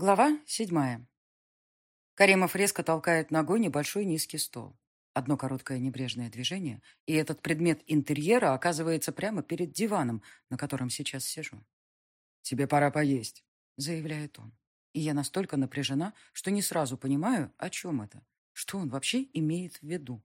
Глава седьмая. Каримов резко толкает ногой небольшой низкий стол. Одно короткое небрежное движение, и этот предмет интерьера оказывается прямо перед диваном, на котором сейчас сижу. «Тебе пора поесть», — заявляет он. И я настолько напряжена, что не сразу понимаю, о чем это. Что он вообще имеет в виду?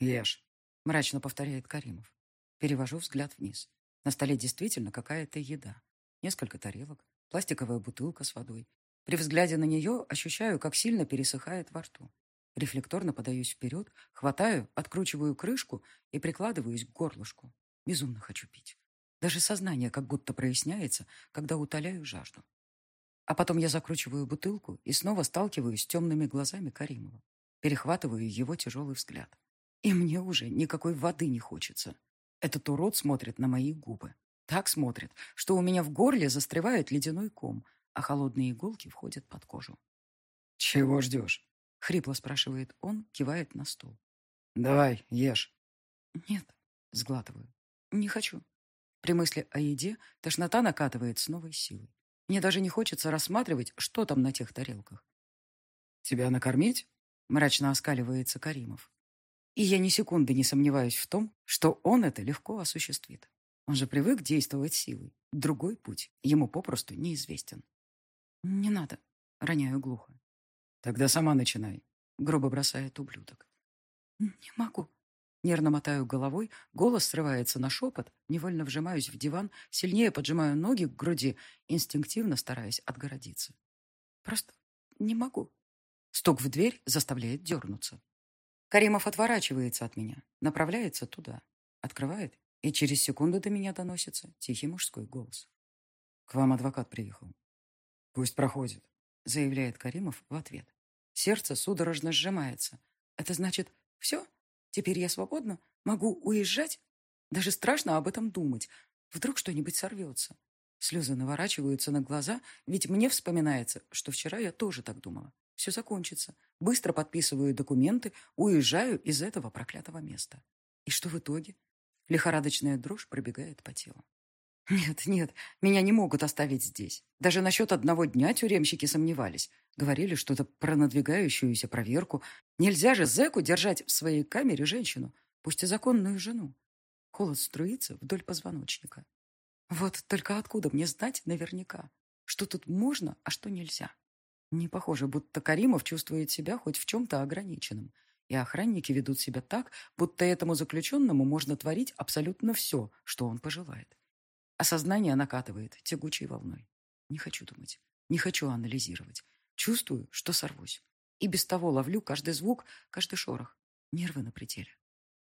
«Ешь», — мрачно повторяет Каримов. Перевожу взгляд вниз. На столе действительно какая-то еда. Несколько тарелок, пластиковая бутылка с водой, при взгляде на нее ощущаю, как сильно пересыхает во рту. Рефлекторно подаюсь вперед, хватаю, откручиваю крышку и прикладываюсь к горлышку. Безумно хочу пить. Даже сознание как будто проясняется, когда утоляю жажду. А потом я закручиваю бутылку и снова сталкиваюсь с темными глазами Каримова. Перехватываю его тяжелый взгляд. И мне уже никакой воды не хочется. Этот урод смотрит на мои губы. Так смотрит, что у меня в горле застревает ледяной ком — а холодные иголки входят под кожу. «Чего ждешь?» — хрипло спрашивает он, кивает на стол. «Давай, ешь». «Нет», — сглатываю. «Не хочу». При мысли о еде тошнота накатывает с новой силой. Мне даже не хочется рассматривать, что там на тех тарелках. «Тебя накормить?» — мрачно оскаливается Каримов. И я ни секунды не сомневаюсь в том, что он это легко осуществит. Он же привык действовать силой. Другой путь ему попросту неизвестен. «Не надо», — роняю глухо. «Тогда сама начинай», — грубо бросает ублюдок. «Не могу». Нервно мотаю головой, голос срывается на шепот, невольно вжимаюсь в диван, сильнее поджимаю ноги к груди, инстинктивно стараясь отгородиться. «Просто не могу». Стук в дверь заставляет дернуться. Каримов отворачивается от меня, направляется туда, открывает, и через секунду до меня доносится тихий мужской голос. «К вам адвокат приехал». «Пусть проходит», — заявляет Каримов в ответ. Сердце судорожно сжимается. «Это значит, все? Теперь я свободна? Могу уезжать? Даже страшно об этом думать. Вдруг что-нибудь сорвется». Слезы наворачиваются на глаза, ведь мне вспоминается, что вчера я тоже так думала. Все закончится. Быстро подписываю документы, уезжаю из этого проклятого места. И что в итоге? Лихорадочная дрожь пробегает по телу. Нет, нет, меня не могут оставить здесь. Даже насчет одного дня тюремщики сомневались. Говорили что-то про надвигающуюся проверку. Нельзя же зэку держать в своей камере женщину, пусть и законную жену. Холод струится вдоль позвоночника. Вот только откуда мне знать наверняка, что тут можно, а что нельзя? Не похоже, будто Каримов чувствует себя хоть в чем-то ограниченным. И охранники ведут себя так, будто этому заключенному можно творить абсолютно все, что он пожелает. Осознание накатывает тягучей волной. Не хочу думать, не хочу анализировать. Чувствую, что сорвусь. И без того ловлю каждый звук, каждый шорох. Нервы на пределе.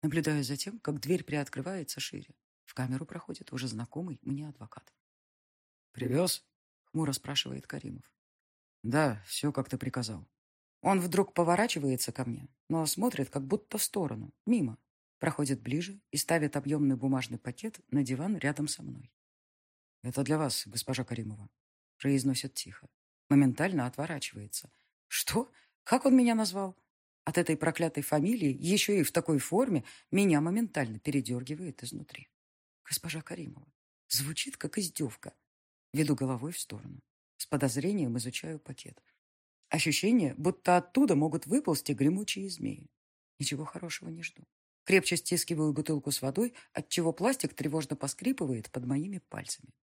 Наблюдаю за тем, как дверь приоткрывается шире. В камеру проходит уже знакомый мне адвокат. «Привез?» — хмуро спрашивает Каримов. «Да, все, как ты приказал». Он вдруг поворачивается ко мне, но смотрит как будто в сторону, мимо проходит ближе и ставит объемный бумажный пакет на диван рядом со мной. «Это для вас, госпожа Каримова», — произносит тихо. Моментально отворачивается. «Что? Как он меня назвал?» От этой проклятой фамилии, еще и в такой форме, меня моментально передергивает изнутри. «Госпожа Каримова». Звучит, как издевка. Веду головой в сторону. С подозрением изучаю пакет. Ощущение, будто оттуда могут выползти гремучие змеи. Ничего хорошего не жду. Крепче стискиваю бутылку с водой, отчего пластик тревожно поскрипывает под моими пальцами.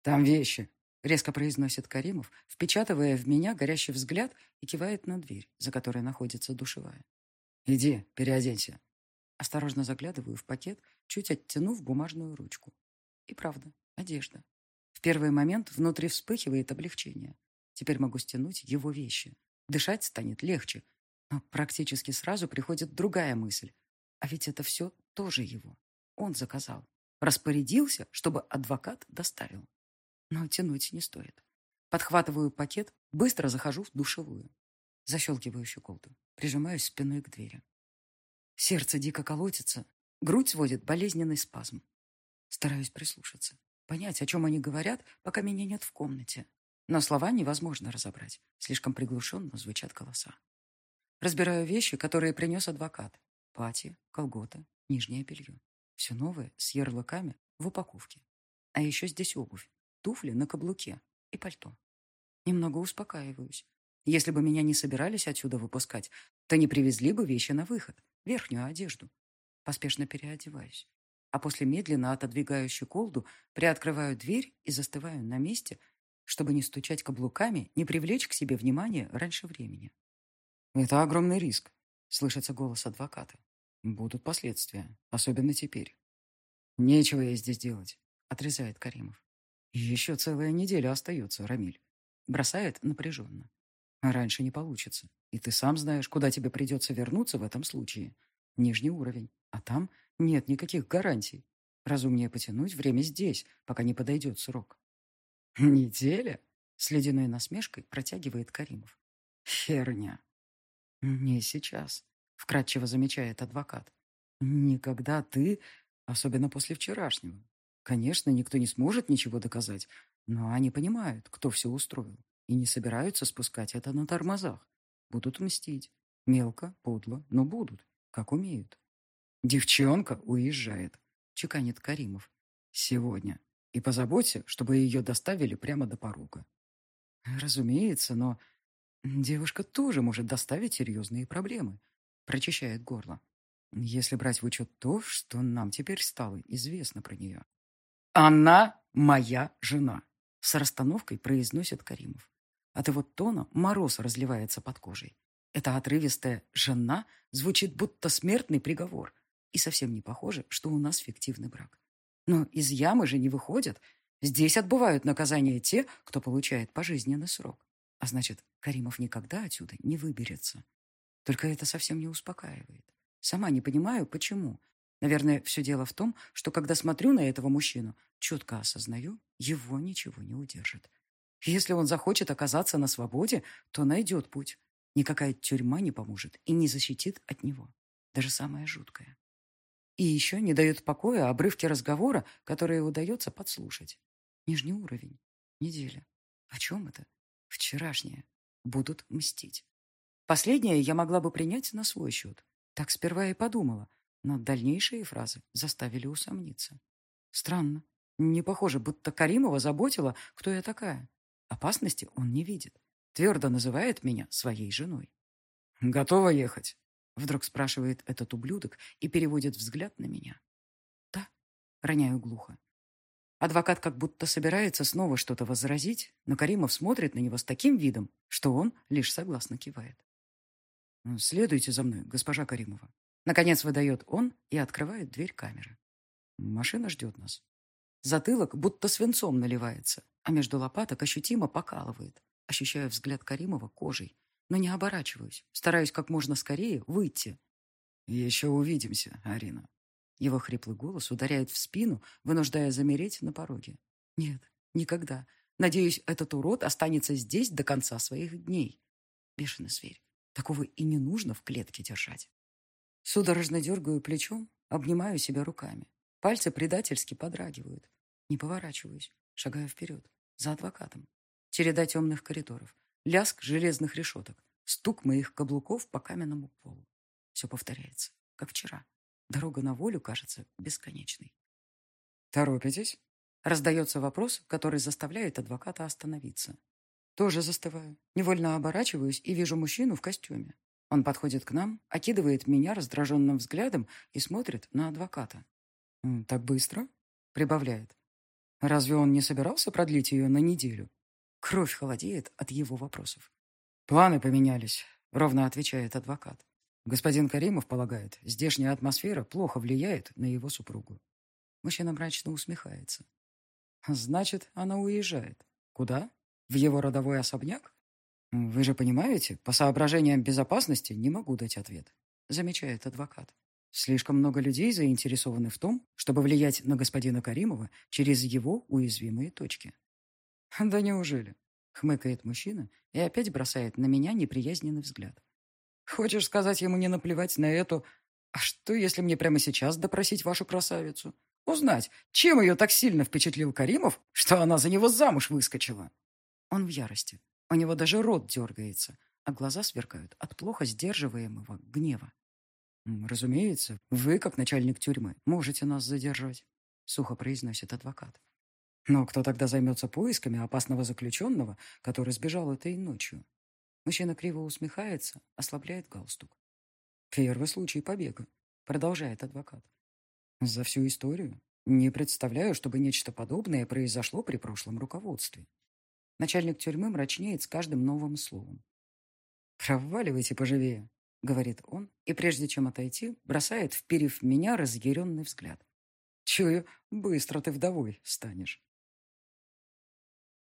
«Там вещи», — резко произносит Каримов, впечатывая в меня горящий взгляд и кивает на дверь, за которой находится душевая. «Иди, переоденься». Осторожно заглядываю в пакет, чуть оттянув бумажную ручку. И правда, одежда. В первый момент внутри вспыхивает облегчение. Теперь могу стянуть его вещи. Дышать станет легче. Но практически сразу приходит другая мысль. А ведь это все тоже его. Он заказал. Распорядился, чтобы адвокат доставил. Но тянуть не стоит. Подхватываю пакет, быстро захожу в душевую. Защелкиваю щеколду, прижимаюсь спиной к двери. Сердце дико колотится, грудь сводит болезненный спазм. Стараюсь прислушаться, понять, о чем они говорят, пока меня нет в комнате. Но слова невозможно разобрать, слишком приглушенно звучат голоса. Разбираю вещи, которые принес адвокат, Платье, колготы, нижнее белье. Все новое, с ярлыками, в упаковке. А еще здесь обувь, туфли на каблуке и пальто. Немного успокаиваюсь. Если бы меня не собирались отсюда выпускать, то не привезли бы вещи на выход, верхнюю одежду. Поспешно переодеваюсь. А после медленно отодвигаю щеколду, приоткрываю дверь и застываю на месте, чтобы не стучать каблуками, не привлечь к себе внимание раньше времени. «Это огромный риск», — слышится голос адвоката. «Будут последствия, особенно теперь». «Нечего я здесь делать», — отрезает Каримов. «Еще целая неделя остается, Рамиль». Бросает напряженно. А раньше не получится. И ты сам знаешь, куда тебе придется вернуться в этом случае. Нижний уровень. А там нет никаких гарантий. Разумнее потянуть время здесь, пока не подойдет срок. Неделя? С ледяной насмешкой протягивает Каримов. Херня. Не сейчас, вкратчиво замечает адвокат. Никогда ты, особенно после вчерашнего. Конечно, никто не сможет ничего доказать, но они понимают, кто все устроил и не собираются спускать это на тормозах. Будут мстить. Мелко, подло, но будут, как умеют. «Девчонка уезжает», — чеканит Каримов. «Сегодня. И позаботься, чтобы ее доставили прямо до порога». «Разумеется, но девушка тоже может доставить серьезные проблемы», — прочищает горло. «Если брать в учет то, что нам теперь стало известно про нее». «Она моя жена», — с расстановкой произносит Каримов. От его тона мороз разливается под кожей. Эта отрывистая «жена» звучит будто смертный приговор. И совсем не похоже, что у нас фиктивный брак. Но из ямы же не выходят. Здесь отбывают наказание те, кто получает пожизненный срок. А значит, Каримов никогда отсюда не выберется. Только это совсем не успокаивает. Сама не понимаю, почему. Наверное, все дело в том, что когда смотрю на этого мужчину, четко осознаю, его ничего не удержит. Если он захочет оказаться на свободе, то найдет путь. Никакая тюрьма не поможет и не защитит от него. Даже самое жуткое. И еще не дает покоя обрывки разговора, которые удается подслушать. Нижний уровень. Неделя. О чем это? Вчерашнее. Будут мстить. Последнее я могла бы принять на свой счет. Так сперва и подумала, но дальнейшие фразы заставили усомниться. Странно. Не похоже, будто Каримова заботила, кто я такая. Опасности он не видит. Твердо называет меня своей женой. «Готова ехать?» Вдруг спрашивает этот ублюдок и переводит взгляд на меня. «Да», — роняю глухо. Адвокат как будто собирается снова что-то возразить, но Каримов смотрит на него с таким видом, что он лишь согласно кивает. «Следуйте за мной, госпожа Каримова». Наконец выдает он и открывает дверь камеры. Машина ждет нас. Затылок будто свинцом наливается, а между лопаток ощутимо покалывает. Ощущаю взгляд Каримова кожей, но не оборачиваюсь, стараюсь как можно скорее выйти. «Еще увидимся, Арина». Его хриплый голос ударяет в спину, вынуждая замереть на пороге. «Нет, никогда. Надеюсь, этот урод останется здесь до конца своих дней. Бешеный зверь. Такого и не нужно в клетке держать». Судорожно дергаю плечом, обнимаю себя руками. Пальцы предательски подрагивают. Не поворачиваюсь, шагаю вперед, за адвокатом. Череда темных коридоров, ляск железных решеток, стук моих каблуков по каменному полу. Все повторяется, как вчера. Дорога на волю кажется бесконечной. «Торопитесь?» Раздается вопрос, который заставляет адвоката остановиться. Тоже застываю. Невольно оборачиваюсь и вижу мужчину в костюме. Он подходит к нам, окидывает меня раздраженным взглядом и смотрит на адвоката. «Так быстро?» — прибавляет. Разве он не собирался продлить ее на неделю? Кровь холодеет от его вопросов. «Планы поменялись», — ровно отвечает адвокат. Господин Каримов полагает, здешняя атмосфера плохо влияет на его супругу. Мужчина мрачно усмехается. «Значит, она уезжает. Куда? В его родовой особняк? Вы же понимаете, по соображениям безопасности не могу дать ответ», — замечает адвокат. Слишком много людей заинтересованы в том, чтобы влиять на господина Каримова через его уязвимые точки. «Да неужели?» — хмыкает мужчина и опять бросает на меня неприязненный взгляд. «Хочешь сказать ему не наплевать на эту... А что, если мне прямо сейчас допросить вашу красавицу? Узнать, чем ее так сильно впечатлил Каримов, что она за него замуж выскочила?» Он в ярости. У него даже рот дергается, а глаза сверкают от плохо сдерживаемого гнева. «Разумеется, вы, как начальник тюрьмы, можете нас задержать», — сухо произносит адвокат. Но кто тогда займется поисками опасного заключенного, который сбежал этой ночью? Мужчина криво усмехается, ослабляет галстук. Первый случай побега, продолжает адвокат. За всю историю не представляю, чтобы нечто подобное произошло при прошлом руководстве. Начальник тюрьмы мрачнеет с каждым новым словом. «Проваливайте поживее», — говорит он, и прежде чем отойти, бросает, вперев меня разъяренный взгляд. «Чую, быстро ты вдовой станешь».